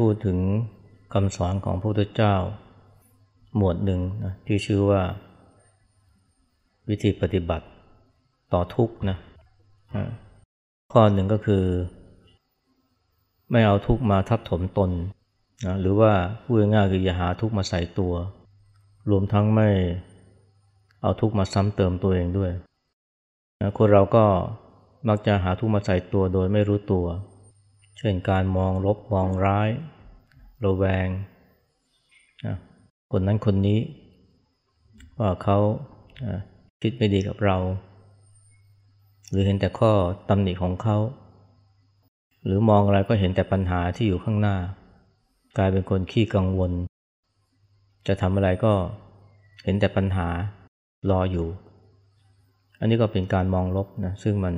พูดถึงคำสอนของพระพุทธเจ้า หมวดหนึ่งนะที่ชื่อว่า วิธีปฏิบัติต่อทุกข์นะข้อหนึ่งก็คือ ไม่เอาทุกข์มาทับถมตนนะหรือว่าพูดง่ายคืออย่าหาทุกข์มาใส่ตัว รวมทั้งไม่เอาทุกข์มาซ้ำเติมตัวเองด้วยนะคนเราก็มักจะหาทุกข์มาใส่ตัวโดยไม่รู้ตัว เช่นการมองลบมองร้าย ระแวงคนนั้นคนนี้ ว่าเขาคิดไม่ดีกับเรา หรือเห็นแต่ข้อตำหนิของเขา หรือมองอะไรก็เห็นแต่ปัญหาที่อยู่ข้างหน้า กลายเป็นคนขี้กังวล จะทำอะไรก็เห็นแต่ปัญหารออยู่ อันนี้ก็เป็นการมองลบนะซึ่งมัน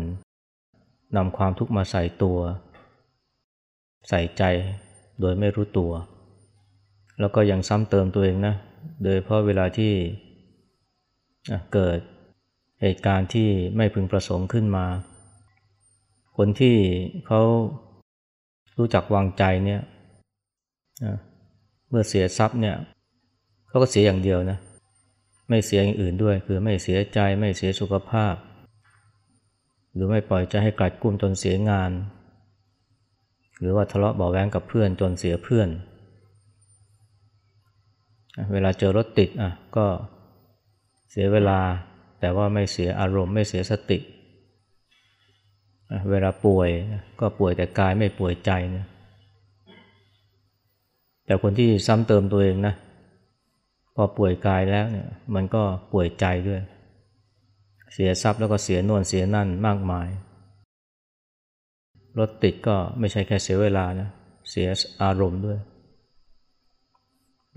นำความทุกข์มาใส่ตัว ใส่ใจโดยไม่รู้ตัว แล้วก็ยังซ้ำเติมตัวเองนะ โดยเพราะเวลาที่เกิดเหตุการณ์ที่ไม่พึงประสงค์ขึ้นมา คนที่เขารู้จักวางใจเนี่ยเมื่อเสียทรัพย์เนี่ยเขาก็เสียอย่างเดียวนะ ไม่เสียอย่างอื่นด้วย คือไม่เสียใจไม่เสียสุขภาพ หรือไม่ปล่อยใจให้กลัดกุ้มจนเสียงาน หรือว่าทะเลาะเบาแวงกับเพื่อนจนเสียเพื่อน เวลาเจอรถติดอะก็เสียเวลาแต่ว่าไม่เสียอารมณ์ไม่เสียสติ เวลาป่วยก็ป่วยแต่กายไม่ป่วยใจนะแต่คนที่ซ้ำเติมตัวเองนะพอป่วยกายแล้วเนี่ยมันก็ป่วยใจด้วย เสียทรัพย์แล้วก็เสียนวนเสียนั่นมากมาย รถติดก็ไม่ใช่แค่เสียเวลานะเสียอารมณ์ด้วย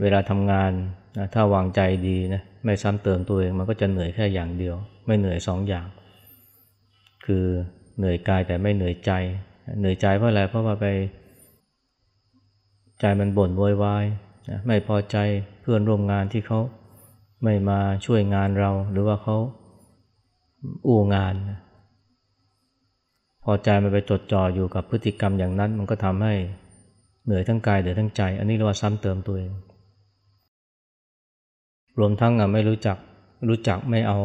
เวลาทำงานนะถ้าวางใจดีนะไม่ซ้ำเติมตัวเองมันก็จะเหนื่อยแค่อย่างเดียว ไม่เหนื่อยสองอย่าง คือเหนื่อยกายแต่ไม่เหนื่อยใจ เหนื่อยใจเพราะอะไรเพราะว่าไปใจมันบ่นโวยวายนะไม่พอใจเพื่อนร่วมงานที่เขาไม่มาช่วยงานเรา หรือว่าเขาอู้งานนะ พอใจมันไปจดจ่ออยู่กับพฤติกรรมอย่างนั้น มันก็ทำให้เหนื่อยทั้งกายเหนื่อยทั้งใจ อันนี้เรียกว่าซ้ำเติมตัวเอง รวมทั้งไม่รู้จักรู้จักไม่เอา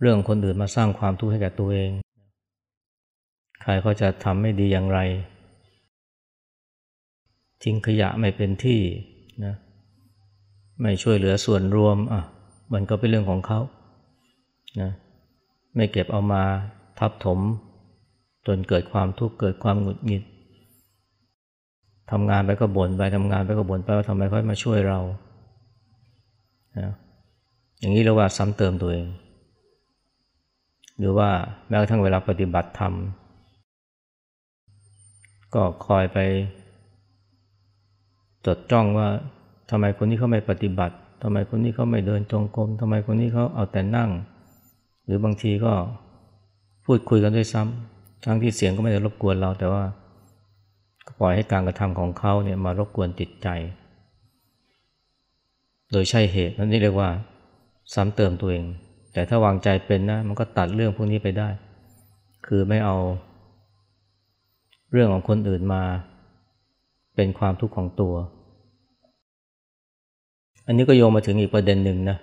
เรื่องคนอื่นมาสร้างความทุกข์ให้แก่ตัวเอง ใครเขาจะทำไม่ดีอย่างไร ทิ้งขยะไม่เป็นที่นะไม่ช่วยเหลือส่วนรวมอะมันก็เป็นเรื่องของเขานะไม่เก็บเอามา ทับถม จนเกิดความทุกข์เกิดความหงุดหงิดทำงานไปก็บ่นไปทำงานไปก็บ่นไปว่าทำไมเขามาช่วยเรานะอย่างนี้เรียกว่าซ้ำเติมตัวเอง หรือว่าแม้กระทั่งเวลาปฏิบัติธรรม ก็คอยไปจดจ้องว่าทำไมคนนี้เขาไม่ปฏิบัติทำไมคนนี้เขาไม่เดินจงกรมทำไมคนนี้เขาเอาแต่นั่ง หรือบางทีก็ พูดคุยกันด้วยซ้ำทั้งที่เสียงก็ไม่ได้รบกวนเรา แต่ว่าปล่อยให้การกระทำของเขาเนี่ยมารบกวนจิตใจ โดยใช่เหตุนั่นนี่เรียกว่า ซ้ำเติมตัวเอง แต่ถ้าวางใจเป็นนะมันก็ตัดเรื่องพวกนี้ไปได้ คือไม่เอา เรื่องของคนอื่นมา เป็นความทุกข์ของตัว อันนี้ก็โยงมาถึงอีกประเด็นหนึ่งนะ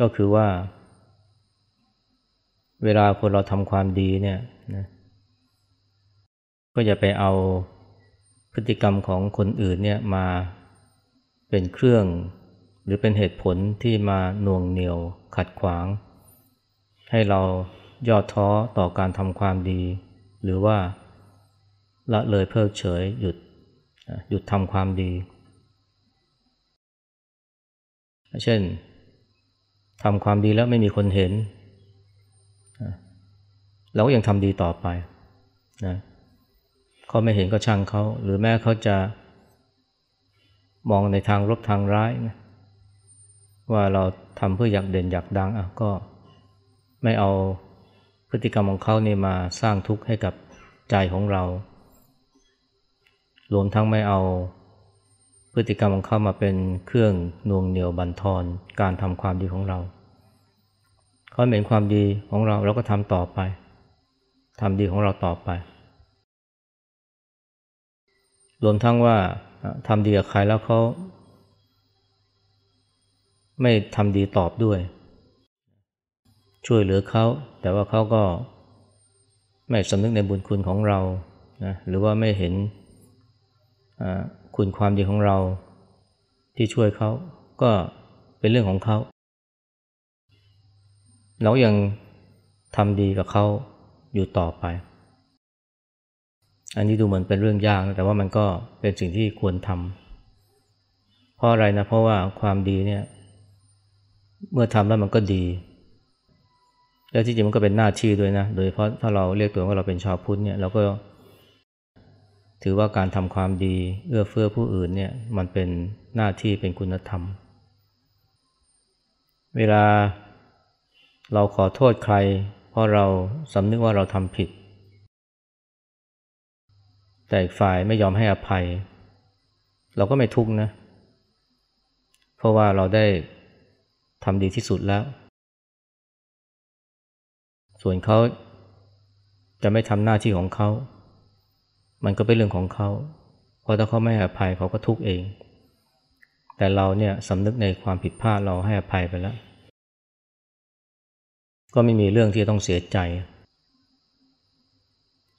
ก็คือว่า เวลาคนเราทำความดีเนี่ยนะก็อย่าไปเอาพฤติกรรมของคนอื่นเนี่ยมาเป็นเครื่อง หรือเป็นเหตุผลที่มาหน่วงเหนียวขัดขวาง ให้เราย่อท้อต่อการทำความดี หรือว่าละเลยเพิกเฉยหยุดหยุดทำความดี เช่นทำความดีแล้วไม่มีคนเห็น เราก็ยังทำดีต่อไปนะเขาไม่เห็นก็ช่างเขา หรือแม้เขาจะมองในทางลบทางร้ายนะว่าเราทำเพื่ออยากเด่นอยากดังอะก็ไม่เอาพฤติกรรมของเขานี่มาสร้างทุกข์ให้กับใจของเรา รวมทั้งไม่เอาพฤติกรรมของเขามาเป็นเครื่องน่วงเหนียวบันทอนการทำความดีของเรา เขาเห็นความดีของเราเราก็ทำต่อไป ทำดีของเราต่อไป รวมทั้งว่าทำดีกับใครแล้วเขาไม่ทำดีตอบด้วย ช่วยเหลือเขาแต่ว่าเขาก็ไม่สำนึกในบุญคุณของเรานะหรือว่าไม่เห็นคุณความดีของเราที่ช่วยเขาก็เป็นเรื่องของเขา เรายังทำดีกับเขา อยู่ต่อไป อันนี้ดูเหมือนเป็นเรื่องยากแต่ว่ามันก็เป็นสิ่งที่ควรทำเพราะอะไรนะเพราะว่าความดีเนี่ย เมื่อทำแล้วมันก็ดี แล้วที่จริงมันก็เป็นหน้าที่ด้วยนะ โดยเพราะถ้าเราเรียกตัวว่าเราเป็นชาวพุทธเนี่ยเราก็ ถือว่าการทำความดีเอื้อเฟื้อผู้อื่นเนี่ยมันเป็นหน้าที่เป็นคุณธรรม เวลาเราขอโทษใคร ราะเราสำนึกว่าเราทำผิด แต่อีกฝ่ายไม่ยอมให้อภัย เราก็ไม่ทุกข์นะ เพราะว่าเราได้ทำดีที่สุดแล้ว ส่วนเขาจะไม่ทำหน้าที่ของเขา มันก็เป็นเรื่องของเขา เพราะถ้าเขาไม่ให้อภัยเขาก็ทุกข์เอง แต่เราเนี่ยสำนึกในความผิดพลาดเราให้อภัยไปแล้ว ก็ไม่มีเรื่องที่ต้องเสียใจ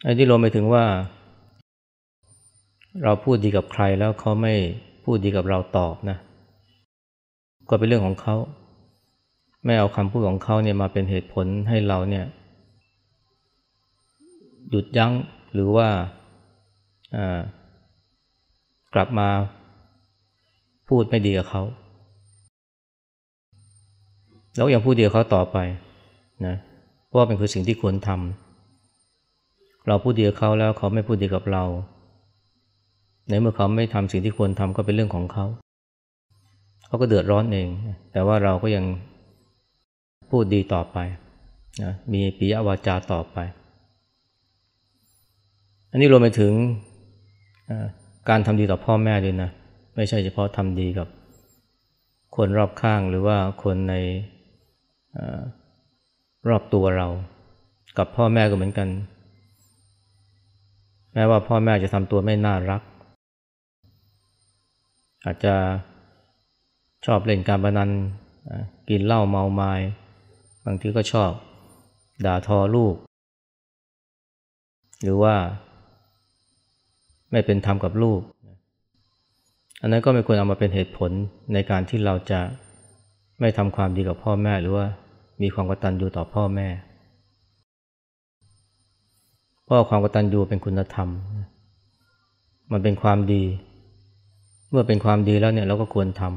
ไอ้ที่รวมไปถึงว่า เราพูดดีกับใครแล้วเขาไม่พูดดีกับเราตอบนะ ก็เป็นเรื่องของเขา ไม่เอาคำพูดของเขาเนี่ยมาเป็นเหตุผลให้เราเนี่ย หยุดยั้งหรือว่ากลับมาพูดไม่ดีกับเขา แล้วยังพูดดีกับเขาต่อไป เพราะว่าเป็นคือสิ่งที่ควรทำเราพูดดีกับเขาแล้วเขาไม่พูดดีกับเรา ในเมื่อเขาไม่ทำสิ่งที่ควรทำก็เป็นเรื่องของเขา เขาก็เดือดร้อนเอง แต่ว่าเราก็ยังพูดดีต่อไปนะมีปิยวาจาต่อไป อันนี้รวมไปถึงการทำดีต่อพ่อแม่ด้วยนะ ไม่ใช่เฉพาะทำดีกับ คนรอบข้างหรือว่าคนใน รอบตัวเรา กับพ่อแม่ก็เหมือนกัน แม้ว่าพ่อแม่จะทำตัวไม่น่ารัก อาจจะชอบเล่นการพนันกินเหล้าเมาไมา้บางทีก็ชอบด่าทอลูก หรือว่า ไม่เป็นธรรมกับลูก อันนั้นก็ไม่ควรเอามาเป็นเหตุผลในการที่เราจะไม่ทำความดีกับพ่อแม่หรือว่า มีความกตัญญูต่อพ่อแม่ เพราะความกตัญญูเป็นคุณธรรม มันเป็นความดี เมื่อเป็นความดีแล้วเนี่ยเราก็ควรทำ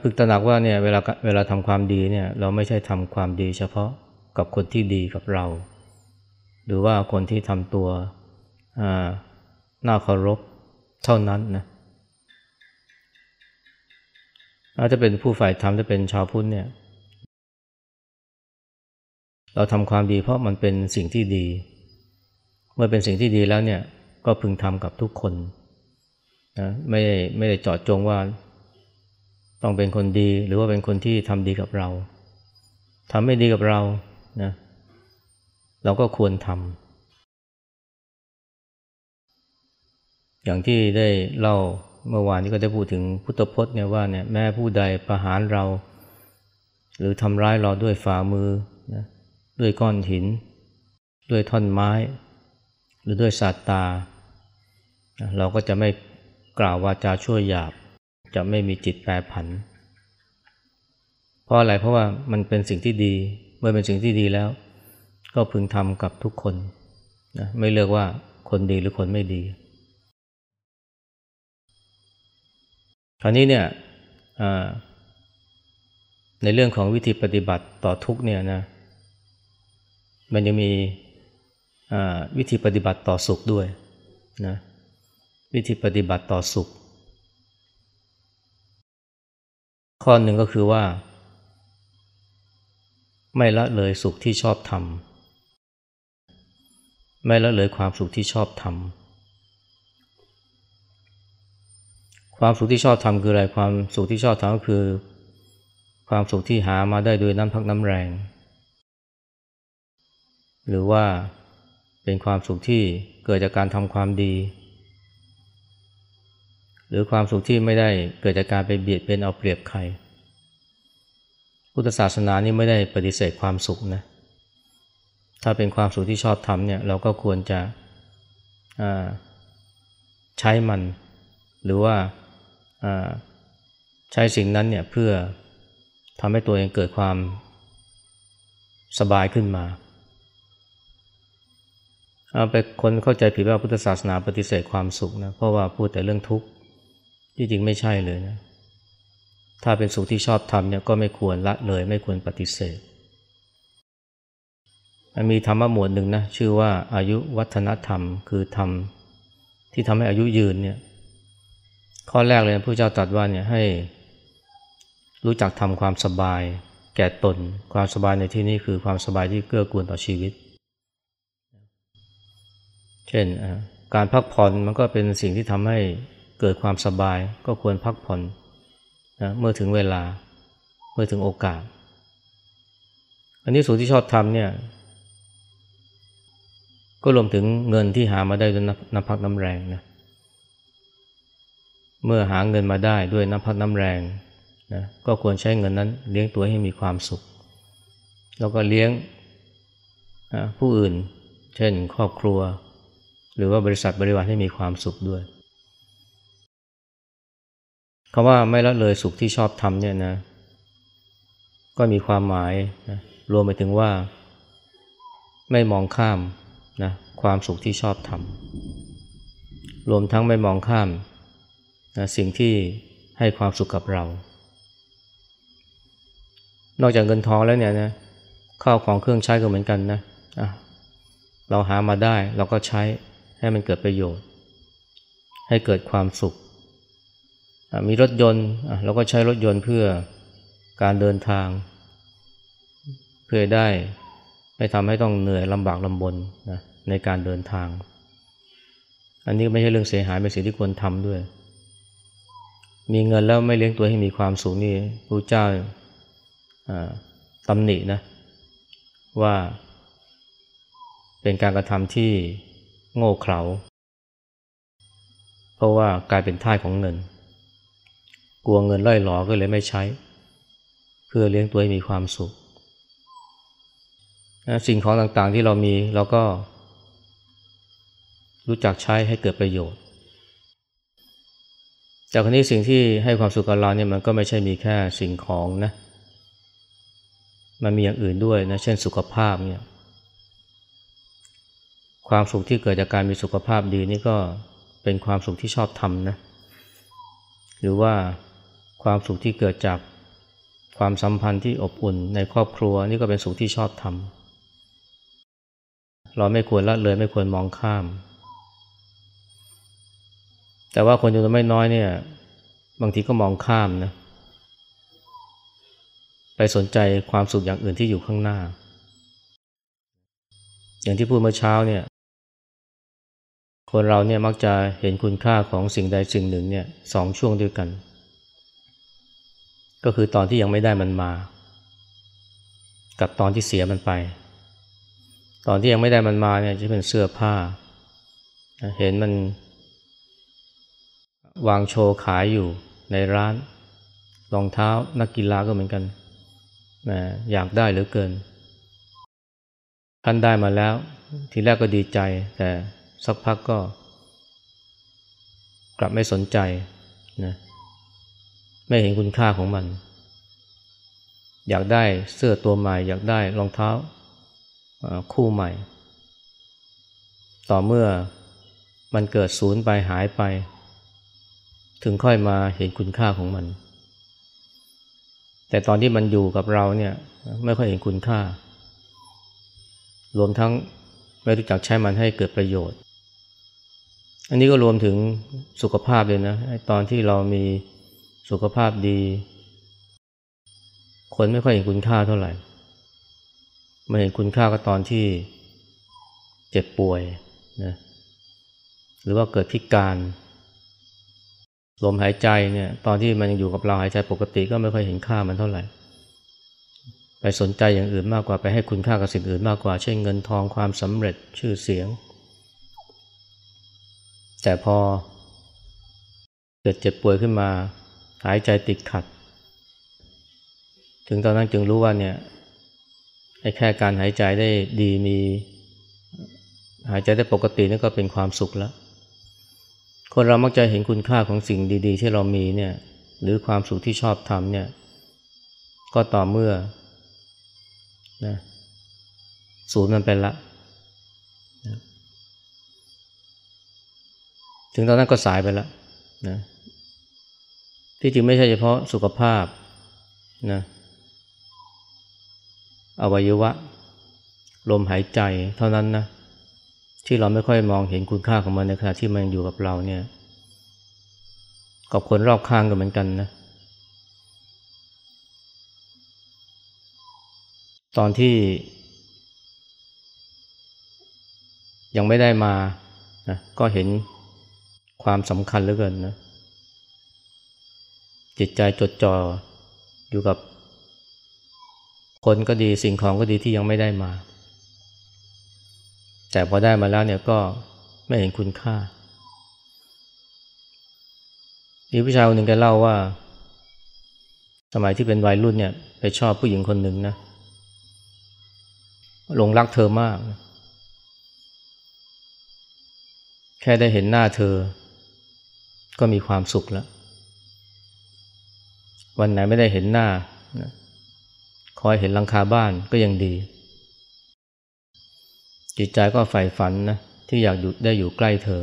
พึกตระหนักว่าเนี่ยเวลาเวลาทำความดีเนี่ยเราไม่ใช่ทำความดี เฉพาะกับคนที่ดีกับเรา หรือว่าคนที่ทำตัวน่าเคารพเท่านั้นนะ ถ้าจะเป็นผู้ฝ่ายธรรมจะเป็นชาวพุทธเนี่ย เราทำความดีเพราะมันเป็นสิ่งที่ดี เมื่อเป็นสิ่งที่ดีแล้วเนี่ยก็พึงทำกับทุกคนนะไม่ได้ไม่ได้เจาะจงว่า ต้องเป็นคนดีหรือว่าเป็นคนที่ทำดีกับเราทำไม่ดีกับเรานะเราก็ควรทำอย่างที่ได้เล่า เมื่อวานนี้ก็ได้พูดถึงพุทธพจน์เนี่ยว่าเนี่ยแม้ผู้ใดประหารเรา หรือทำร้ายเราด้วยฝ่ามือนะด้วยก้อนหิน ด้วยท่อนไม้ หรือด้วยสาตตา เราก็จะไม่กล่าววาจาชั่วหยาบ จะไม่มีจิตแปรผัน เพราะอะไรเพราะว่ามันเป็นสิ่งที่ดี เมื่อเป็นสิ่งที่ดีแล้ว ก็พึงทำกับทุกคนนะไม่เลือกว่าคนดีหรือคนไม่ดี คราวนี้เนี่ยในเรื่องของวิธีปฏิบัติต่อทุกเนี่ยนะมันยังมีวิธีปฏิบัติต่อสุขด้วยนะวิธีปฏิบัติต่อสุข ข้อหนึ่งก็คือว่า ไม่ละเลยสุขที่ชอบทำไม่ละเลยความสุขที่ชอบทำ ความสุขที่ชอบทำคืออะไรความสุขที่ชอบทำก็คือ ความสุขที่หามาได้โดยน้ำพักน้ำแรง หรือว่าเป็นความสุขที่เกิดจากการทำความดี หรือความสุขที่ไม่ได้เกิดจากการไปเบียดเบียนเอาเปรียบใคร พุทธศาสนานี่ไม่ได้ปฏิเสธความสุขนะถ้าเป็นความสุขที่ชอบทำเนี่ยเราก็ควรจะใช้มัน หรือว่า ใช้สิ่งนั้นเนี่ยเพื่อทำให้ตัวเองเกิดความสบายขึ้นมาเอาไปคนเข้าใจผิดว่าพุทธศาสนาปฏิเสธความสุขนะเพราะว่าพูดแต่เรื่องทุกข์ที่จริงไม่ใช่เลยนะถ้าเป็นสุขที่ชอบทำเนี่ยก็ไม่ควรละเลย ไม่ควรปฏิเสธ มีธรรมะหมวดหนึ่งนะชื่อว่าอายุวัฒนธรรม คือธรรมที่ทำให้อายุยืนเนี่ย ข้อแรกเลยพระเจ้าตรัสว่าเนี่ยให้รู้จักทำความสบายแก่ตน ความสบายในที่นี้คือความสบายที่เกื้อกูลต่อชีวิต เช่นการพักผ่อนมันก็เป็นสิ่งที่ทำให้เกิดความสบายก็ควรพักผ่อนนะเมื่อถึงเวลาเมื่อถึงโอกาส อันนี้สูตรที่ชอบทำเนี่ย ก็รวมถึงเงินที่หามาได้ด้วยน้ำพักน้ำแรงนะ เมื่อหาเงินมาได้ด้วยน้ำพักน้ำแรงนะก็ควรใช้เงินนั้นเลี้ยงตัวให้มีความสุข แล้วก็เลี้ยงผู้อื่น เช่นครอบครัว หรือว่าบริษัทบริวารให้มีความสุขด้วยคำว่าไม่ละเลยสุขที่ชอบทำเนี่ยนะ ก็มีความหมายนะรวมไปถึงว่า ไม่มองข้ามนะความสุขที่ชอบทำรวมทั้งไม่มองข้าม สิ่งที่ให้ความสุขกับเรา นอกจากเงินทองแล้วเนี่ยนะข้าวของเครื่องใช้ก็เหมือนกันนะะเราหามาได้เราก็ใช้ให้มันเกิดประโยชน์ ให้เกิดความสุข มีรถยนต์เราก็ใช้รถยนต์เพื่อการเดินทาง เพื่อได้ไม่ทำให้ต้องเหนื่อยลำบากลำบนนะในการเดินทาง อันนี้ไม่ใช่เรื่องเสียหายเป็นสิ่งที่ควรทำด้วย มีเงินแล้วไม่เลี้ยงตัวให้มีความสุขนี่พระเจ้าตำหนินะว่าเป็นการกระทำที่โง่เขลา เพราะว่ากลายเป็นท่ายของเงิน กลัวเงินล่อยหลอก็เลยไม่ใช้ เพื่อเลี้ยงตัวให้มีความสุข สิ่งของต่างๆที่เรามีเราก็รู้จักใช้ให้เกิดประโยชน์ จากนี้สิ่งที่ให้ความสุขกับเราเนี่ยมันก็ไม่ใช่มีแค่สิ่งของนะ มันมีอย่างอื่นด้วยนะ เช่นสุขภาพเนี่ย ความสุขที่เกิดจากการมีสุขภาพดีนี่ก็เป็นความสุขที่ชอบทำนะ หรือว่าความสุขที่เกิดจากความสัมพันธ์ที่อบอุ่นในครอบครัวนี่ก็เป็นสุขที่ชอบทำเราไม่ควรละเลยไม่ควรมองข้าม แต่ว่าคนจำนวนไม่น้อยเนี่ย บางทีก็มองข้ามนะ ไปสนใจความสุขอย่างอื่นที่อยู่ข้างหน้า อย่างที่พูดเมื่อเช้าเนี่ย คนเราเนี่ยมักจะเห็นคุณค่าของสิ่งใดสิ่งหนึ่งเนี่ยสองช่วงด้วยกัน ก็คือตอนที่ยังไม่ได้มันมา กับตอนที่เสียมันไป ตอนที่ยังไม่ได้มันมาเนี่ยจะเป็นเสื้อผ้า เห็นมัน วางโชว์ขายอยู่ในร้านรองเท้านักกีฬาก็เหมือนกันนะอยากได้เหลือเกิน ท่านได้มาแล้ว ทีแรกก็ดีใจ แต่สักพักก็ กลับไม่สนใจนะไม่เห็นคุณค่าของมัน อยากได้เสื้อตัวใหม่ อยากได้รองเท้าคู่ใหม่ ต่อเมื่อมันเกิดศูนย์ไปหายไป ถึงค่อยมาเห็นคุณค่าของมัน แต่ตอนที่มันอยู่กับเราเนี่ยไม่ค่อยเห็นคุณค่า รวมทั้งไม่รู้จักใช้มันให้เกิดประโยชน์ อันนี้ก็รวมถึงสุขภาพเลยนะตอนที่เรามีสุขภาพดี คนไม่ค่อยเห็นคุณค่าเท่าไหร่มาเห็นคุณค่าก็ตอนที่เจ็บป่วยนะหรือว่าเกิดพิการ ลมหายใจเนี่ยตอนที่มันยังอยู่กับเราหายใจปกติก็ไม่ค่อยเห็นค่ามันเท่าไหร่ ไปสนใจอย่างอื่นมากกว่าไปให้คุณค่ากับสิ่งอื่นมากกว่า เช่นเงินทองความสำเร็จชื่อเสียง แต่พอเกิดเจ็บป่วยขึ้นมา หายใจติดขัด ถึงตอนนั้นจึงรู้ว่าเนี่ยแค่การหายใจได้ดีมี หายใจได้ปกตินี่ก็เป็นความสุขแล้ว คนเรามักจะเห็นคุณค่าของสิ่งดี ๆ ที่เรามีเนี่ยหรือความสุขที่ชอบทำเนี่ยก็ต่อเมื่อนะศูนย์มันเป็นละนะถึงตอนนั้นก็สายไปแล้วนะที่จริงไม่ใช่เฉพาะสุขภาพนะอวัยวะ ลมหายใจเท่านั้นนะ ที่เราไม่ค่อยมองเห็นคุณค่าของมันในขณะที่มันอยู่กับเราเนี่ยกับคนรอบข้างก็เหมือนกันนะ ตอนที่ ยังไม่ได้มานะก็เห็นความสำคัญเหลือเกินนะ จิตใจจดจ่ออยู่กับ คนก็ดีสิ่งของก็ดีที่ยังไม่ได้มา แต่พอได้มาแล้วเนี่ยก็ไม่เห็นคุณค่ามีผู้ชายคนหนึ่งแกเล่าว่า สมัยที่เป็นวัยรุ่นเนี่ย ไปชอบผู้หญิงคนหนึ่งนะหลงรักเธอมาก แค่ได้เห็นหน้าเธอ ก็มีความสุขแล้ว วันไหนไม่ได้เห็นหน้าคอยเห็นลังคาบ้านก็ยังดี จิตใจก็ใฝ่ฝันนะที่อยากอยู่ได้อยู่ใกล้เธอ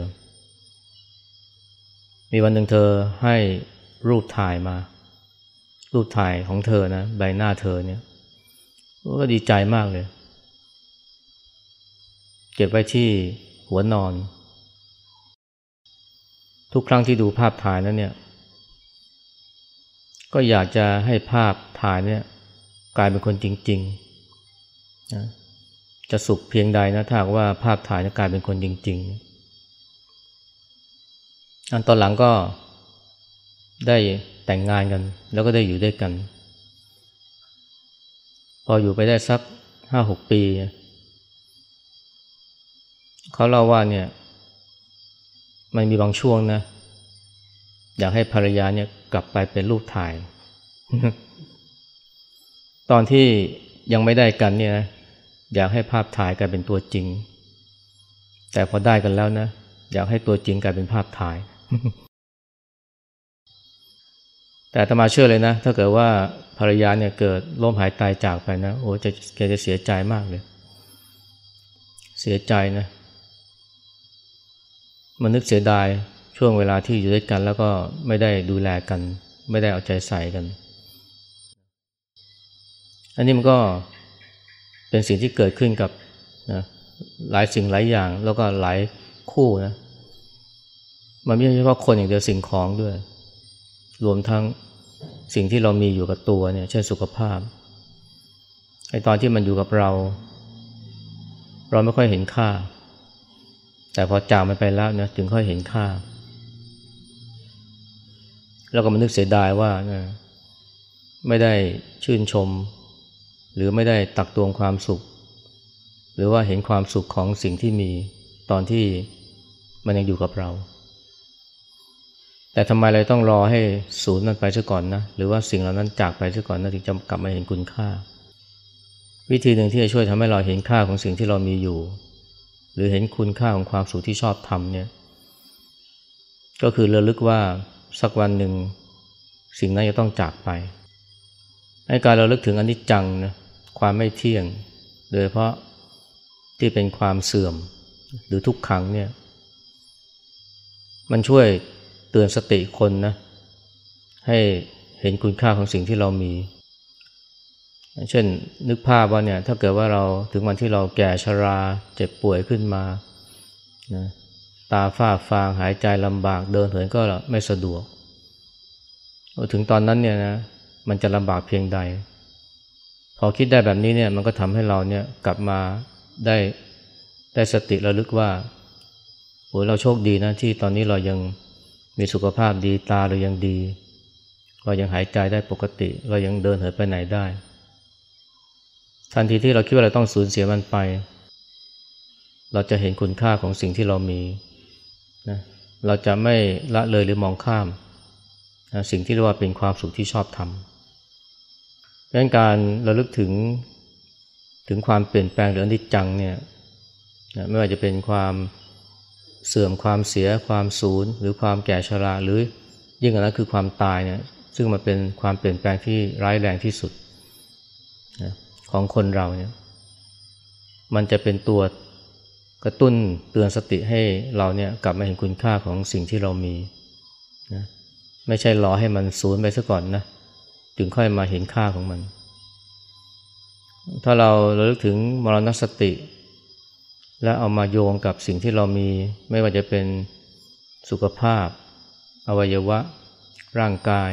มีวันหนึ่งเธอให้รูปถ่ายมา รูปถ่ายของเธอนะใบหน้าเธอเนี่ยก็ดีใจมากเลย เก็บไว้ที่หัวนอน ทุกครั้งที่ดูภาพถ่ายนั้นเนี่ย ก็อยากจะให้ภาพถ่ายเนี่ย กลายเป็นคนจริงๆนะ จะสุขเพียงใดนะถ้าว่าภาพถ่ายกลายเป็นคนจริง ๆ อันตอนหลังก็ได้แต่งงานกัน แล้วก็ได้อยู่ด้วยกัน พออยู่ไปได้สักห้าหกปี เขาเล่าว่าเนี่ย มันมีบางช่วงนะ อยากให้ภรรยาเนี่ยกลับไปเป็นรูปถ่าย ตอนที่ยังไม่ได้กันเนี่ยนะ อยากให้ภาพถ่ายกลายเป็นตัวจริง แต่พอได้กันแล้วนะ อยากให้ตัวจริงกลายเป็นภาพถ่าย แต่ธรรมาเชื่อเลยนะ ถ้าเกิดว่าภรรยาเนี่ยเกิดล้มหายตายจากไปนะ โอ้จะแกจะเสียใจมากเลย เสียใจนะ มันนึกเสียดายช่วงเวลาที่อยู่ด้วยกัน แล้วก็ไม่ได้ดูแลกัน ไม่ได้เอาใจใส่กัน อันนี้มันก็ เป็นสิ่งที่เกิดขึ้นกับนะหลายสิ่งหลายอย่างแล้วก็หลายคู่นะมันไม่ใช่เฉพาะคนอย่างเดียวสิ่งของด้วย รวมทั้งสิ่งที่เรามีอยู่กับตัวเนี่ยเช่นสุขภาพไอ้ตอนที่มันอยู่กับเรา เราไม่ค่อยเห็นค่า แต่พอจากมันไปแล้วนะถึงค่อยเห็นค่า แล้วก็มันนึกเสียดายว่านะไม่ได้ชื่นชม หรือไม่ได้ตักตวงความสุข หรือว่าเห็นความสุขของสิ่งที่มีตอนที่มันยังอยู่กับเรา แต่ทำไมเราต้องรอให้ศูนย์นั้นไปซะก่อนนะหรือว่าสิ่งเหล่านั้นจากไปซะก่อนนะถึงจะกลับมาเห็นคุณค่า วิธีหนึ่งที่จะช่วยทำให้เราเห็นค่าของสิ่งที่เรามีอยู่ หรือเห็นคุณค่าของความสุขที่ชอบทำเนี่ยก็คือระลึกว่าสักวันหนึ่งสิ่งนั้นจะต้องจากไปให้การเราลึกถึงอนิจจังนะ ความไม่เที่ยง โดยเพราะที่เป็นความเสื่อมหรือทุกขังเนี่ย มันช่วยเตือนสติคนนะ ให้เห็นคุณค่าของสิ่งที่เรามี เช่นนึกภาพว่าเนี่ยถ้าเกิดว่าเราถึงวันที่เราแก่ชราเจ็บป่วยขึ้นมานะตาฝ้าฟางหายใจลำบากเดินเหินก็ไม่สะดวก ถึงตอนนั้นเนี่ยนะมันจะลำบากเพียงใด พอคิดได้แบบนี้เนี่ยมันก็ทำให้เราเนี่ยกลับมาได้ได้สติระลึกว่าโอ้เราโชคดีนะที่ตอนนี้เรายังมีสุขภาพดีตาเรายังดี เรายังหายใจได้ปกติ เรายังเดินเหินไปไหนได้ ทันทีที่เราคิดว่าเราต้องสูญเสียมันไป เราจะเห็นคุณค่าของสิ่งที่เรามีนะเราจะไม่ละเลยหรือมองข้ามนะสิ่งที่เรียกว่าเป็นความสุขที่ชอบทำ ดังนั้นการระลึกถึงถึงความเปลี่ยนแปลงหรืออนิจจังเนี่ยนะไม่ว่าจะเป็นความเสื่อมความเสียความสูญหรือความแก่ชราหรือยิ่งกว่านั้นคือความตายเนี่ยซึ่งมันเป็นความเปลี่ยนแปลงที่ร้ายแรงที่สุดของคนเราเนี่ยมันจะเป็นตัวกระตุ้นเตือนสติให้เราเนี่ยกลับมาเห็นคุณค่าของสิ่งที่เรามีนะไม่ใช่รอให้มันสูญไปซะก่อนนะ ถึงค่อยมาเห็นค่าของมัน ถ้าเราเราลึกถึงมรณสติ และเอามาโยงกับสิ่งที่เรามี ไม่ว่าจะเป็นสุขภาพ อวัยวะ ร่างกาย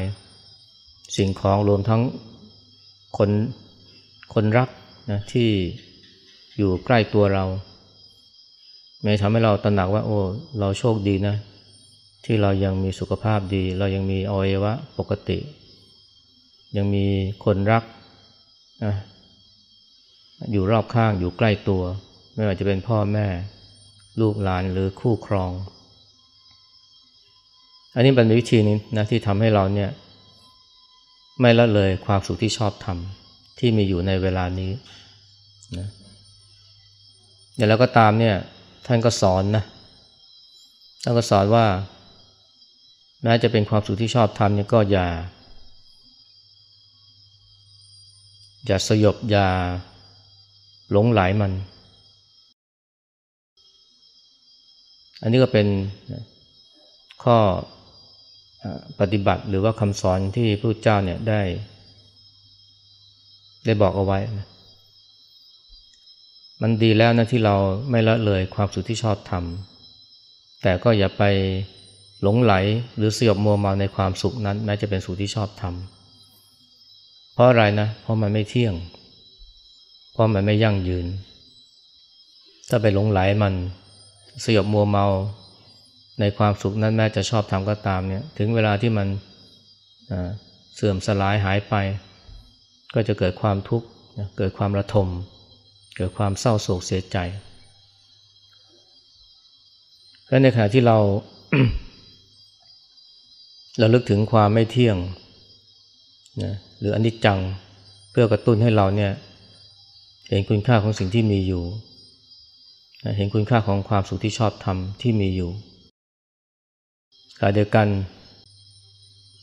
สิ่งของรวมทั้งคนคนรักนะที่อยู่ใกล้ตัวเราไม่ทำให้เราตระหนักว่า โอ้เราโชคดีนะ ที่เรายังมีสุขภาพดี เรายังมีอวัยวะปกติ ยังมีคนรักนะอยู่รอบข้างอยู่ใกล้ตัว ไม่ว่าจะเป็นพ่อแม่ ลูกหลานหรือคู่ครอง อันนี้เป็นวิธีนึงนะที่ทำให้เราเนี่ย ไม่ละเลยความสุขที่ชอบทำที่มีอยู่ในเวลานี้นะอย่างแล้วก็ตามเนี่ย ท่านก็สอนนะท่านก็สอนว่าแม้จะเป็นความสุขที่ชอบทำเนี่ยก็อย่า อย่าสยบอย่าหลงไหลมัน อันนี้ก็เป็นข้อปฏิบัติหรือว่าคำสอนที่พระเจ้าเนี่ยได้ ได้บอกเอาไว้นะมันดีแล้วนะที่เราไม่ละเลยความสุขที่ชอบทำแต่ก็อย่าไปหลงไหลหรือเสียบมัวเมาในความสุขนั้น แม้จะเป็นสุขที่ชอบทำ เพราะอะไรนะ เพราะมันไม่เที่ยง เพราะมันไม่ยั่งยืน ถ้าไปหลงไหลมันสยบมัวเมาในความสุขนั้นแม้จะชอบทำก็ตามเนี่ย ถึงเวลาที่มันเสื่อมสลายหายไป ก็จะเกิดความทุกข์เกิดความระทม เกิดความเศร้าโศกเสียใจและในขณะที่เราเราลึกถึงความไม่เที่ยงนะ หรืออนิจจังเพื่อกระตุ้นให้เราเนี่ยเห็นคุณค่าของสิ่งที่มีอยู่ เห็นคุณค่าของความสุขที่ชอบทำที่มีอยู่กาเดียวกัน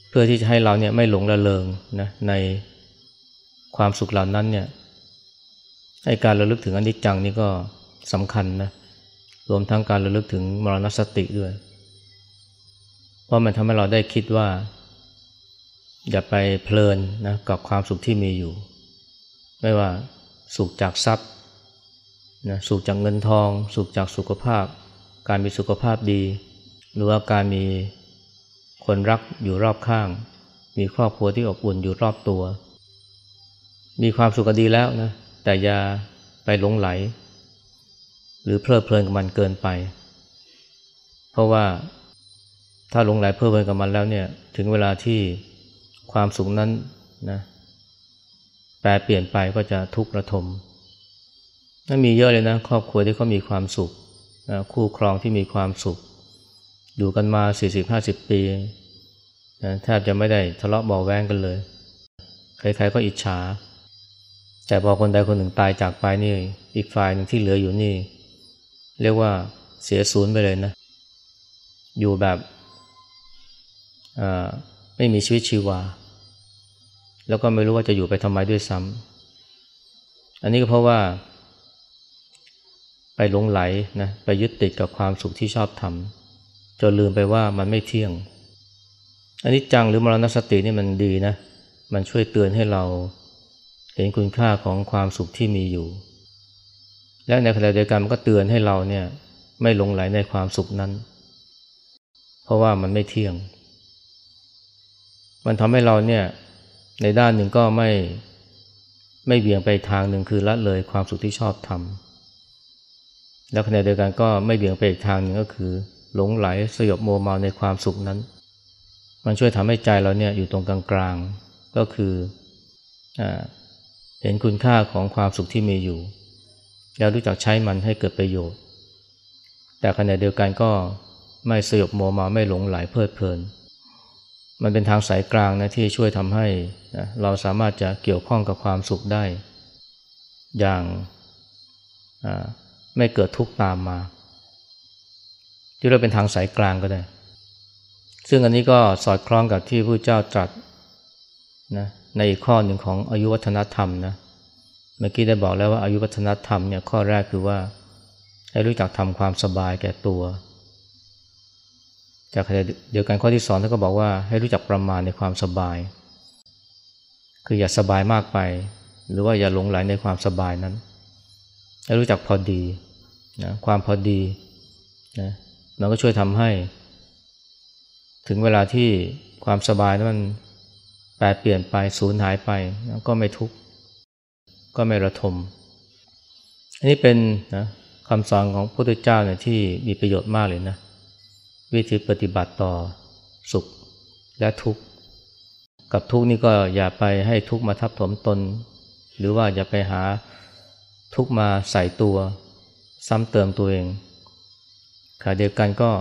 เพื่อที่จะให้เราเนี่ยไม่หลงละเลงนะในความสุขเหล่านั้นเนี่ยให้การระลึกถึงอนิจจังนี่ก็สำคัญนะรวมทั้งการระลึกถึงมรณสติด้วย เพราะมันทำให้เราได้คิดว่า อย่าไปเพลินนะกับความสุขที่มีอยู่ ไม่ว่าสุขจากทรัพย์นะสุขจากเงินทอง สุขจากสุขภาพ การมีสุขภาพดี หรือว่าการมีคนรักอยู่รอบข้าง มีครอบครัวที่อบอุ่นอยู่รอบตัว มีความสุขก็ดีแล้วนะแต่อย่าไปหลงไหล หรือเพลิดเพลินกับมันเกินไป เพราะว่าถ้าหลงไหลเพลิดเพลินกับมันแล้วเนี่ยถึงเวลาที่ ความสุขนั้นนะแปลเปลี่ยนไปก็จะทุกข์ระทมนั่นมีเยอะเลยนะ ครอบครัวที่เขามีความสุขนะคู่ครองที่มีความสุข อยู่กันมา 40-50 ปีนะแทบจะไม่ได้ทะเลาะเบาแวงกันเลย ใครๆก็อิจฉา แต่พอคนใดคนหนึ่งตายจากไปนี่ อีกฝ่ายหนึ่งที่เหลืออยู่นี่ เรียกว่าเสียศูนย์ไปเลยนะ อยู่แบบ ไม่มีชีวิตชีวา แล้วก็ไม่รู้ว่าจะอยู่ไปทำไมด้วยซ้ำอันนี้ก็เพราะว่า ไปหลงไหลนะไปยึดติดกับความสุขที่ชอบทำจนลืมไปว่ามันไม่เที่ยง อันนี้จังหรือมรณสตินี่มันดีนะ มันช่วยเตือนให้เราเห็นคุณค่าของความสุขที่มีอยู่ และในขณะเดียวกันมันก็เตือนให้เราเนี่ยไม่หลงไหลในความสุขนั้น เพราะว่ามันไม่เที่ยง มันทำให้เราเนี่ยในด้านหนึ่งก็ไม่ไม่เบี่ยงไปทางหนึ่งคือละเลยความสุขที่ชอบทำแล้วขณะเดียวกันก็ไม่เบี่ยงไปอีกทางหนึ่งก็คือ หลงไหลสยบโมเมาในความสุขนั้น มันช่วยทำให้ใจเราเนี่ยอยู่ตรงกลางๆ ก็คืออเห็นคุณค่าของความสุขที่มีอยู่ แล้วรู้จักใช้มันให้เกิดประโยชน์ แต่ขณะเดียวกันก็ไม่สยบโมมาไม่หลงไหลเพลิดเพลิน มันเป็นทางสายกลางนะที่ช่วยทำให้เราสามารถจะเกี่ยวข้องกับความสุขได้ อย่างไม่เกิดทุกข์ตามมาที่เราเป็นทางสายกลางก็ได้ ซึ่งอันนี้ก็สอดคล้องกับที่พระเจ้าตรัสนะในอีกข้อหนึ่งของอายุวัฒนธรรมนะเมื่อกี้ได้บอกแล้วว่าอายุวัฒนธรรมเนี่ยข้อแรกคือว่า ให้รู้จักทำความสบายแก่ตัว จากเดียวกันข้อที่สองท่านก็บอกว่าให้รู้จักประมาณในความสบาย คืออย่าสบายมากไป หรือว่าอย่าหลงไหลในความสบายนั้น ให้รู้จักพอดีนะความพอดีนะมันก็ช่วยทำให้ ถึงเวลาที่ความสบายนั้นมันแปรเปลี่ยนไปสูญหายไปก็ไม่ทุกข์ก็ไม่ระทม อันนี้เป็นนะคำสอนของพระพุทธเจ้าเนี่ยที่มีประโยชน์มากเลยนะ วิธีปฏิบัติต่อสุขและทุกข์ กับทุกข์นี่ก็อย่าไปให้ทุกข์มาทับถมตน หรือว่าอย่าไปหาทุกข์มาใส่ตัว ซ้ำเติมตัวเองขณะเดียวกันก็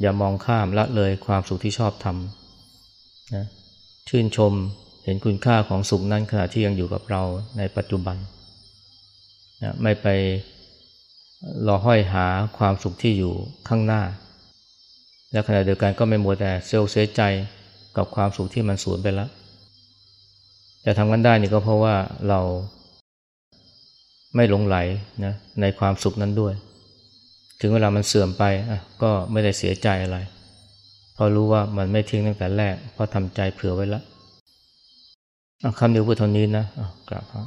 อย่ามองข้ามละเลยความสุขที่ชอบทำนะชื่นชมเห็นคุณค่าของสุขนั้นขณะที่ยังอยู่กับเราในปัจจุบันนะไม่ไปรอห้อยหาความสุขที่อยู่ข้างหน้า และขณะเดียวกันก็ไม่มัวแต่เซลเสียใจกับความสุขที่มันสูญไปแล้วจะทำกันได้นี่ก็เพราะว่าเราไม่หลงไหลนะในความสุขนั้นด้วย ถึงเวลามันเสื่อมไปก็ไม่ได้เสียใจอะไร เพราะรู้ว่ามันไม่ทิ้งตั้งแต่แรก เพราะทำใจเผื่อไว้แล้วคำเดียวพูดเท่านี้นะกราบครับ